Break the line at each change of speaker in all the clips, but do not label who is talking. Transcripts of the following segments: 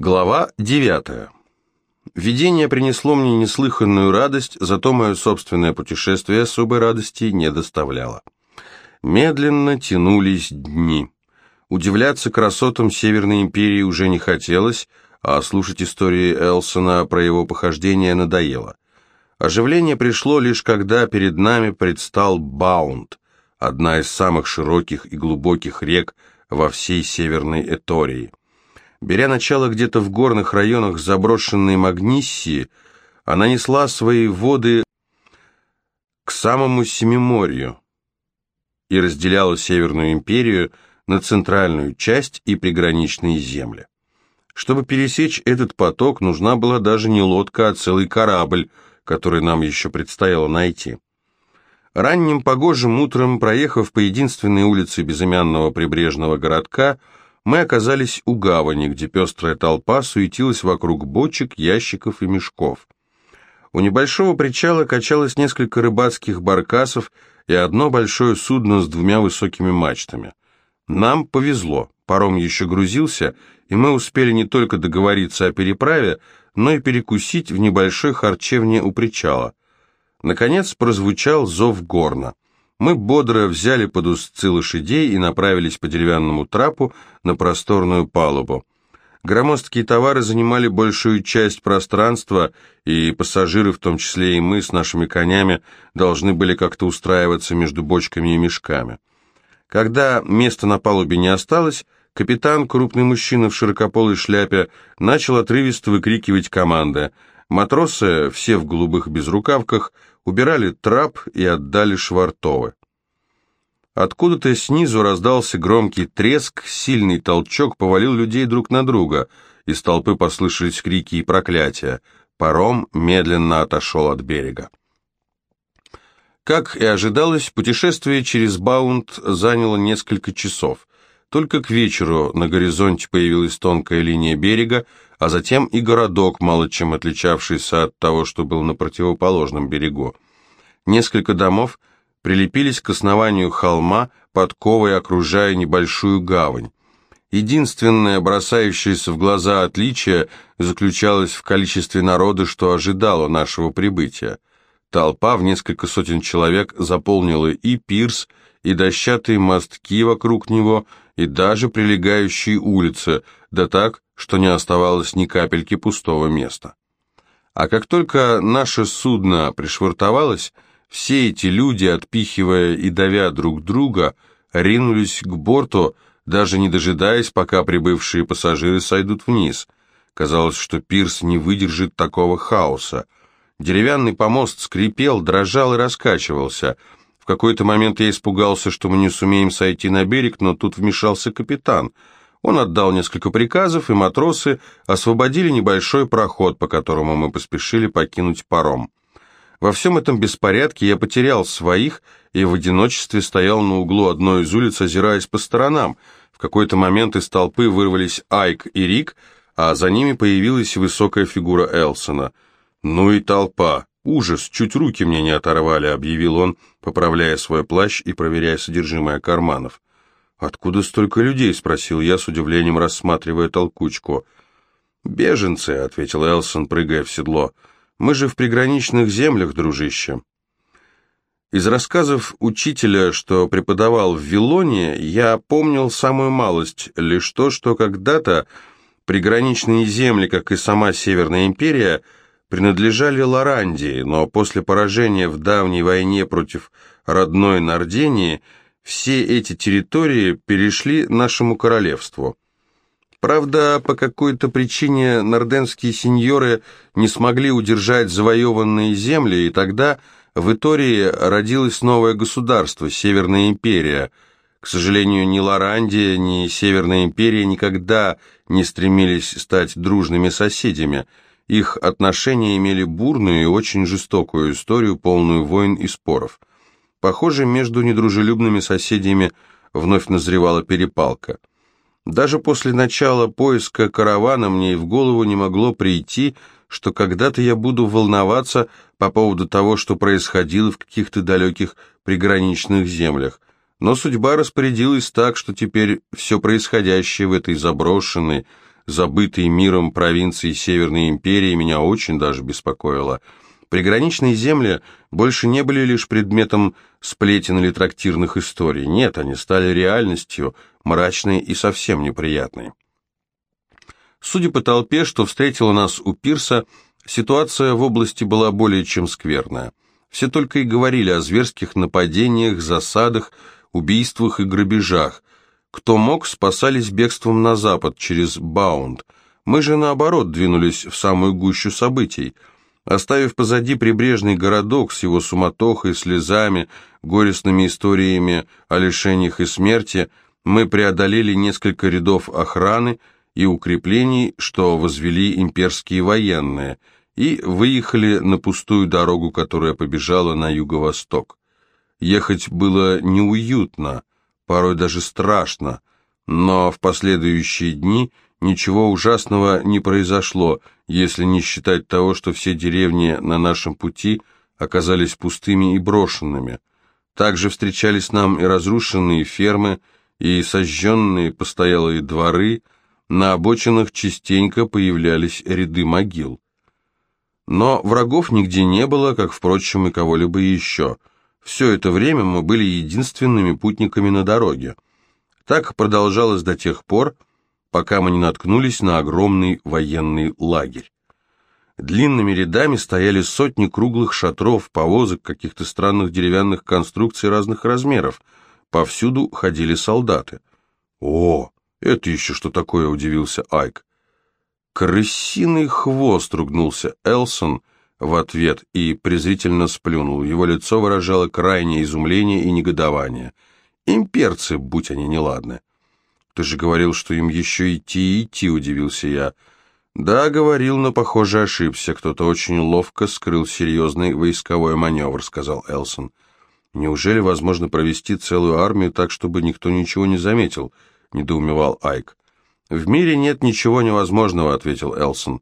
Глава 9. Видение принесло мне неслыханную радость, зато мое собственное путешествие особой радости не доставляло. Медленно тянулись дни. Удивляться красотам Северной империи уже не хотелось, а слушать истории Элсона про его похождения надоело. Оживление пришло лишь когда перед нами предстал Баунд, одна из самых широких и глубоких рек во всей Северной Этории. Беря начало где-то в горных районах заброшенной Магниссии, она несла свои воды к самому Семиморью и разделяла Северную империю на центральную часть и приграничные земли. Чтобы пересечь этот поток, нужна была даже не лодка, а целый корабль, который нам еще предстояло найти. Ранним погожим утром, проехав по единственной улице безымянного прибрежного городка, мы оказались у гавани, где пестрая толпа суетилась вокруг бочек, ящиков и мешков. У небольшого причала качалось несколько рыбацких баркасов и одно большое судно с двумя высокими мачтами. Нам повезло, паром еще грузился, и мы успели не только договориться о переправе, но и перекусить в небольшой харчевне у причала. Наконец прозвучал зов горна. Мы бодро взяли под узцы лошадей и направились по деревянному трапу на просторную палубу. Громоздкие товары занимали большую часть пространства, и пассажиры, в том числе и мы с нашими конями, должны были как-то устраиваться между бочками и мешками. Когда места на палубе не осталось, капитан, крупный мужчина в широкополой шляпе, начал отрывисто выкрикивать команды. Матросы, все в голубых безрукавках, убирали трап и отдали швартовы. Откуда-то снизу раздался громкий треск, сильный толчок повалил людей друг на друга. Из толпы послышались крики и проклятия. Паром медленно отошел от берега. Как и ожидалось, путешествие через Баунд заняло несколько часов. Только к вечеру на горизонте появилась тонкая линия берега, а затем и городок, мало чем отличавшийся от того, что был на противоположном берегу. Несколько домов прилепились к основанию холма, подковой окружая небольшую гавань. Единственное бросающееся в глаза отличие заключалось в количестве народа, что ожидало нашего прибытия. Толпа в несколько сотен человек заполнила и пирс, и дощатые мостки вокруг него, и даже прилегающие улицы, да так, что не оставалось ни капельки пустого места. А как только наше судно пришвартовалось, все эти люди, отпихивая и давя друг друга, ринулись к борту, даже не дожидаясь, пока прибывшие пассажиры сойдут вниз. Казалось, что пирс не выдержит такого хаоса. Деревянный помост скрипел, дрожал и раскачивался. В какой-то момент я испугался, что мы не сумеем сойти на берег, но тут вмешался капитан. Он отдал несколько приказов, и матросы освободили небольшой проход, по которому мы поспешили покинуть паром. Во всем этом беспорядке я потерял своих и в одиночестве стоял на углу одной из улиц, озираясь по сторонам. В какой-то момент из толпы вырвались Айк и Рик, а за ними появилась высокая фигура Элсона. «Ну и толпа! Ужас! Чуть руки мне не оторвали», — объявил он, поправляя свой плащ и проверяя содержимое карманов. «Откуда столько людей?» — спросил я, с удивлением рассматривая толкучку. «Беженцы», — ответил Элсон, прыгая в седло. Мы же в приграничных землях, дружище. Из рассказов учителя, что преподавал в Вилоне, я помнил самую малость, лишь то, что когда-то приграничные земли, как и сама Северная империя, принадлежали Лорандии, но после поражения в давней войне против родной Нардении все эти территории перешли нашему королевству. Правда, по какой-то причине норденские сеньоры не смогли удержать завоеванные земли, и тогда в Итории родилось новое государство, Северная империя. К сожалению, ни Лорандия, ни Северная империя никогда не стремились стать дружными соседями. Их отношения имели бурную и очень жестокую историю, полную войн и споров. Похоже, между недружелюбными соседями вновь назревала перепалка. Даже после начала поиска каравана мне и в голову не могло прийти, что когда-то я буду волноваться по поводу того, что происходило в каких-то далеких приграничных землях. Но судьба распорядилась так, что теперь все происходящее в этой заброшенной, забытые миром провинции Северной империи, меня очень даже беспокоило. Приграничные земли больше не были лишь предметом сплетен или трактирных историй. Нет, они стали реальностью, мрачной и совсем неприятной. Судя по толпе, что встретила нас у пирса, ситуация в области была более чем скверная. Все только и говорили о зверских нападениях, засадах, убийствах и грабежах. Кто мог, спасались бегством на запад через Баунд. Мы же, наоборот, двинулись в самую гущу событий. Оставив позади прибрежный городок с его суматохой, слезами, горестными историями о лишениях и смерти, мы преодолели несколько рядов охраны и укреплений, что возвели имперские военные, и выехали на пустую дорогу, которая побежала на юго-восток. Ехать было неуютно, порой даже страшно, но в последующие дни ничего ужасного не произошло, если не считать того, что все деревни на нашем пути оказались пустыми и брошенными. Также встречались нам и разрушенные фермы, и сожженные постоялые дворы, на обочинах частенько появлялись ряды могил. Но врагов нигде не было, как, впрочем, и кого-либо еще. Все это время мы были единственными путниками на дороге. Так продолжалось до тех пор, пока мы не наткнулись на огромный военный лагерь. Длинными рядами стояли сотни круглых шатров, повозок, каких-то странных деревянных конструкций разных размеров. Повсюду ходили солдаты. «О, это еще что такое?» – удивился Айк. «Крысиный хвост!» – ругнулся Элсон в ответ и презрительно сплюнул. Его лицо выражало крайнее изумление и негодование. «Имперцы, будь они неладны!» «Ты же говорил, что им еще идти и идти», — удивился я. «Да, говорил, но, похоже, ошибся. Кто-то очень ловко скрыл серьезный войсковой маневр», — сказал Элсон. «Неужели возможно провести целую армию так, чтобы никто ничего не заметил?» — недоумевал Айк. «В мире нет ничего невозможного», — ответил Элсон.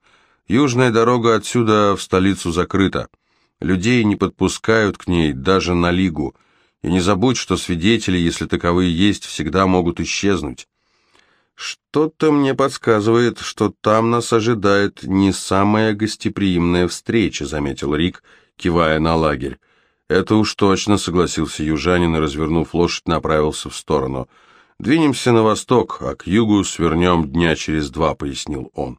«Южная дорога отсюда в столицу закрыта. Людей не подпускают к ней даже на лигу. И не забудь, что свидетели, если таковые есть, всегда могут исчезнуть». «Что-то мне подсказывает, что там нас ожидает не самая гостеприимная встреча», — заметил Рик, кивая на лагерь. «Это уж точно», — согласился южанин и, развернув лошадь, направился в сторону. «Двинемся на восток, а к югу свернем дня через два», — пояснил он.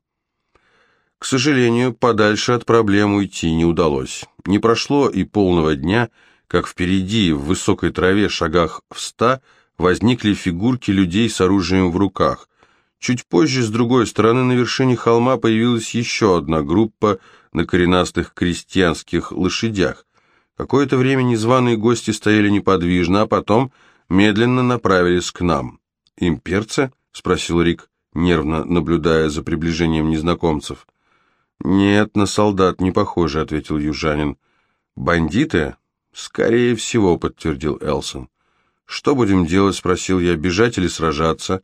К сожалению, подальше от проблем уйти не удалось. Не прошло и полного дня, как впереди, в высокой траве, шагах в ста, возникли фигурки людей с оружием в руках. Чуть позже, с другой стороны, на вершине холма появилась еще одна группа на коренастых крестьянских лошадях. Какое-то время незваные гости стояли неподвижно, а потом медленно направились к нам. «Имперцы?» — спросил Рик, нервно наблюдая за приближением незнакомцев. «Нет, на солдат не похоже», — ответил южанин. «Бандиты?» «Скорее всего», — подтвердил Элсон. «Что будем делать?» — спросил я. «Бежать или сражаться?»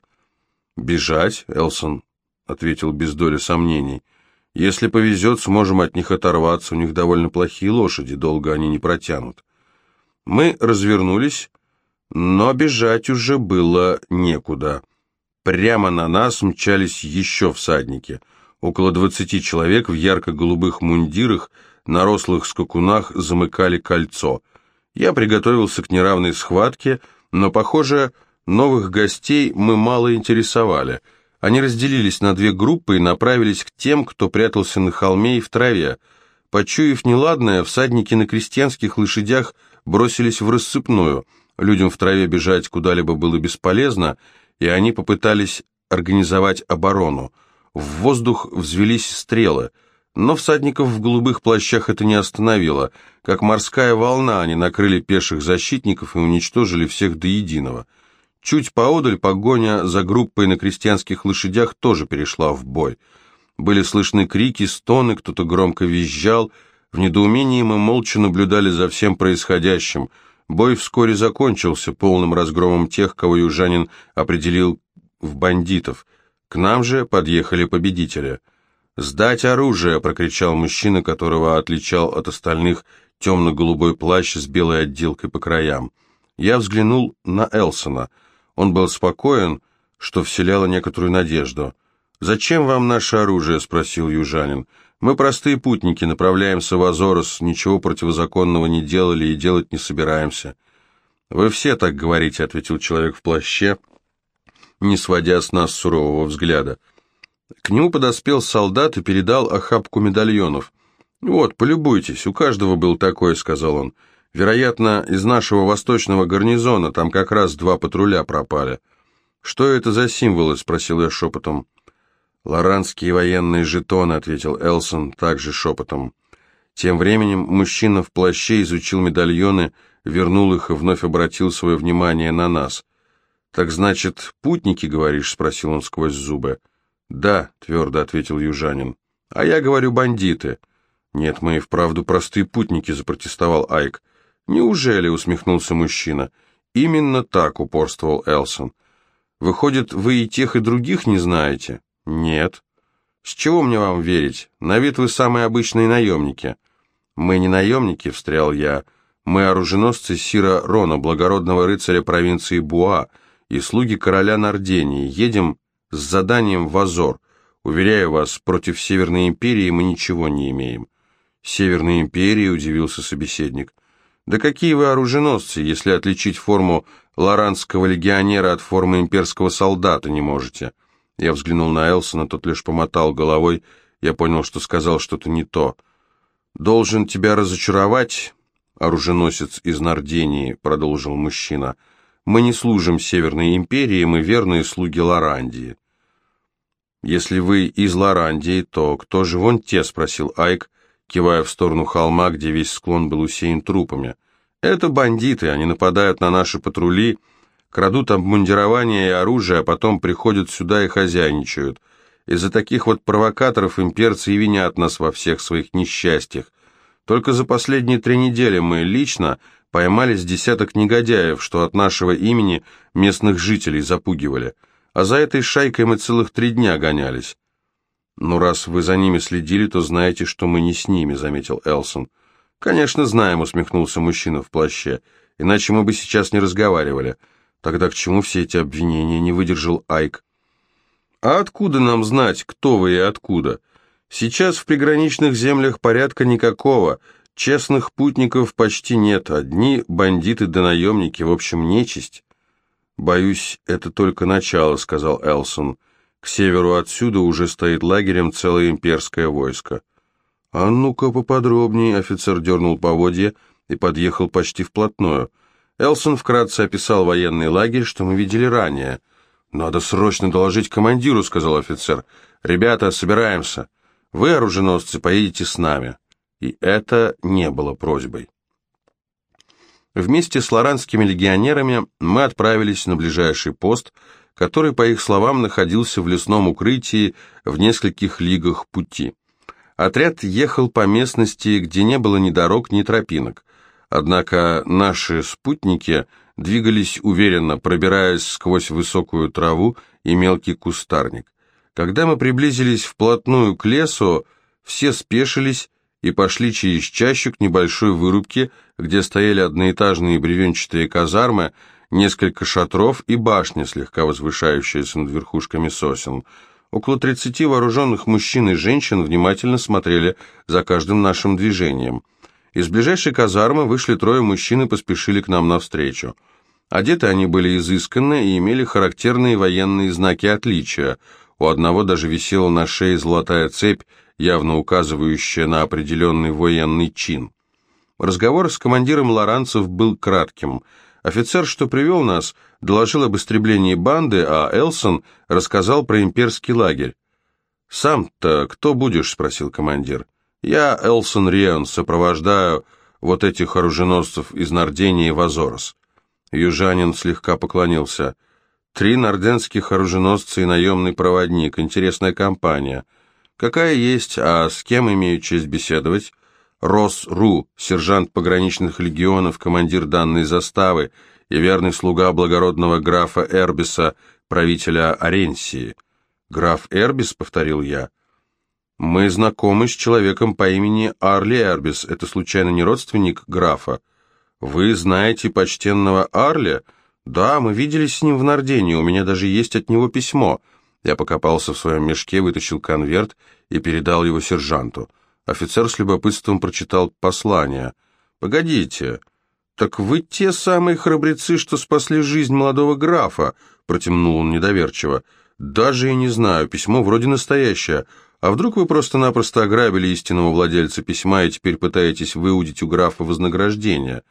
«Бежать?» — Элсон ответил без доли сомнений. «Если повезет, сможем от них оторваться. У них довольно плохие лошади, долго они не протянут». Мы развернулись, но бежать уже было некуда. Прямо на нас мчались еще всадники. Около двадцати человек в ярко-голубых мундирах на рослых скакунах замыкали кольцо. Я приготовился к неравной схватке — но, похоже, новых гостей мы мало интересовали. Они разделились на две группы и направились к тем, кто прятался на холме и в траве. Почуяв неладное, всадники на крестьянских лошадях бросились в рассыпную. Людям в траве бежать куда-либо было бесполезно, и они попытались организовать оборону. В воздух взвелись стрелы – но всадников в голубых плащах это не остановило. Как морская волна они накрыли пеших защитников и уничтожили всех до единого. Чуть поодаль погоня за группой на крестьянских лошадях тоже перешла в бой. Были слышны крики, стоны, кто-то громко визжал. В недоумении мы молча наблюдали за всем происходящим. Бой вскоре закончился полным разгромом тех, кого южанин определил в бандитов. К нам же подъехали победители — «Сдать оружие!» — прокричал мужчина, которого отличал от остальных темно-голубой плащ с белой отделкой по краям. Я взглянул на Элсона. Он был спокоен, что вселяло некоторую надежду. «Зачем вам наше оружие?» — спросил южанин. «Мы простые путники, направляемся в Азорос, ничего противозаконного не делали и делать не собираемся». «Вы все так говорите», — ответил человек в плаще, не сводя с нас сурового взгляда. К нему подоспел солдат и передал охапку медальонов. «Вот, полюбуйтесь, у каждого был такой», — сказал он. «Вероятно, из нашего восточного гарнизона, там как раз два патруля пропали». «Что это за символы?» — спросил я шепотом. «Лоранские военные жетоны», — ответил Элсон также шепотом. Тем временем мужчина в плаще изучил медальоны, вернул их и вновь обратил свое внимание на нас. «Так значит, путники, говоришь?» — спросил он сквозь зубы. «Да», — твердо ответил южанин. «А я говорю, бандиты». «Нет, мы и вправду простые путники», — запротестовал Айк. «Неужели?» — усмехнулся мужчина. «Именно так», — упорствовал Элсон. «Выходит, вы и тех, и других не знаете?» «Нет». «С чего мне вам верить? На вид вы самые обычные наемники». «Мы не наемники», — встрял я. «Мы оруженосцы Сира Рона, благородного рыцаря провинции Буа, и слуги короля Нардении. Едем с заданием в Азор. Уверяю вас, против Северной империи мы ничего не имеем». «Северной империи?» — удивился собеседник. «Да какие вы оруженосцы, если отличить форму лоранского легионера от формы имперского солдата не можете?» Я взглянул на Элсона, тот лишь помотал головой. Я понял, что сказал что-то не то. «Должен тебя разочаровать, оруженосец из Нардении», — продолжил мужчина. «Мы не служим Северной империи, мы верные слуги Лорандии». «Если вы из Лорандии, то кто же вон те?» — спросил Айк, кивая в сторону холма, где весь склон был усеян трупами. «Это бандиты, они нападают на наши патрули, крадут обмундирование и оружие, а потом приходят сюда и хозяйничают. Из-за таких вот провокаторов имперцы и винят нас во всех своих несчастьях. Только за последние три недели мы лично поймали с десяток негодяев, что от нашего имени местных жителей запугивали, а за этой шайкой мы целых три дня гонялись. «Ну, раз вы за ними следили, то знаете, что мы не с ними», — заметил Элсон. «Конечно, знаем», — усмехнулся мужчина в плаще. «Иначе мы бы сейчас не разговаривали. Тогда к чему все эти обвинения?» — не выдержал Айк. «А откуда нам знать, кто вы и откуда? Сейчас в приграничных землях порядка никакого. Честных путников почти нет. Одни бандиты да наемники, в общем, нечисть». «Боюсь, это только начало», — сказал Элсон. К северу отсюда уже стоит лагерем целое имперское войско. «А ну-ка поподробнее», — офицер дернул поводья и подъехал почти вплотную. Элсон вкратце описал военный лагерь, что мы видели ранее. «Надо срочно доложить командиру», — сказал офицер. «Ребята, собираемся. Вы, оруженосцы, поедете с нами». И это не было просьбой. Вместе с лоранскими легионерами мы отправились на ближайший пост — который, по их словам, находился в лесном укрытии в нескольких лигах пути. Отряд ехал по местности, где не было ни дорог, ни тропинок. Однако наши спутники двигались уверенно, пробираясь сквозь высокую траву и мелкий кустарник. Когда мы приблизились вплотную к лесу, все спешились и пошли через чащу к небольшой вырубке, где стояли одноэтажные бревенчатые казармы, несколько шатров и башня, слегка возвышающаяся над верхушками сосен. Около тридцати вооруженных мужчин и женщин внимательно смотрели за каждым нашим движением. Из ближайшей казармы вышли трое мужчин и поспешили к нам навстречу. Одеты они были изысканно и имели характерные военные знаки отличия. У одного даже висела на шее золотая цепь, явно указывающая на определенный военный чин. Разговор с командиром лоранцев был кратким – Офицер, что привел нас, доложил об истреблении банды, а Элсон рассказал про имперский лагерь. «Сам-то кто будешь?» — спросил командир. «Я Элсон Рион, сопровождаю вот этих оруженосцев из Нардении в Азорос». Южанин слегка поклонился. «Три нарденских оруженосца и наемный проводник. Интересная компания. Какая есть, а с кем имею честь беседовать?» Рос Ру, сержант пограничных легионов, командир данной заставы и верный слуга благородного графа Эрбиса, правителя Оренсии. «Граф Эрбис», — повторил я. «Мы знакомы с человеком по имени Арли Эрбис. Это, случайно, не родственник графа?» «Вы знаете почтенного Арли?» «Да, мы виделись с ним в Нардении, у меня даже есть от него письмо. Я покопался в своем мешке, вытащил конверт и передал его сержанту. Офицер с любопытством прочитал послание. «Погодите, так вы те самые храбрецы, что спасли жизнь молодого графа?» протянул он недоверчиво. «Даже и не знаю, письмо вроде настоящее. А вдруг вы просто-напросто ограбили истинного владельца письма и теперь пытаетесь выудить у графа вознаграждение?»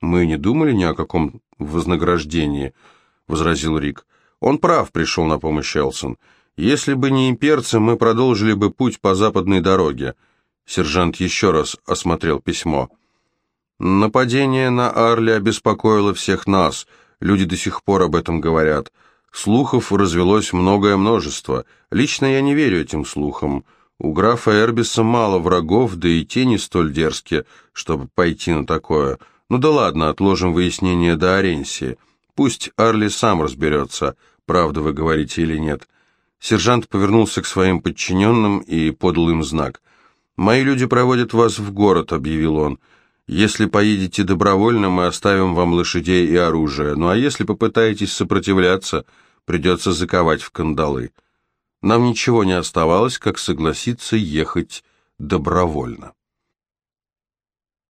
«Мы не думали ни о каком вознаграждении», — возразил Рик. «Он прав», — пришел на помощь Элсон. «Если бы не имперцы, мы продолжили бы путь по западной дороге». Сержант еще раз осмотрел письмо. «Нападение на Арли обеспокоило всех нас. Люди до сих пор об этом говорят. Слухов развелось многое множество. Лично я не верю этим слухам. У графа Эрбиса мало врагов, да и те не столь дерзкие, чтобы пойти на такое. Ну да ладно, отложим выяснение до Оренсии. Пусть Арли сам разберется, правда вы говорите или нет». Сержант повернулся к своим подчиненным и подал им знак. «Мои люди проводят вас в город», — объявил он. Если поедете добровольно, мы оставим вам лошадей и оружие, ну а если попытаетесь сопротивляться, придется заковать в кандалы. Нам ничего не оставалось, как согласиться ехать добровольно.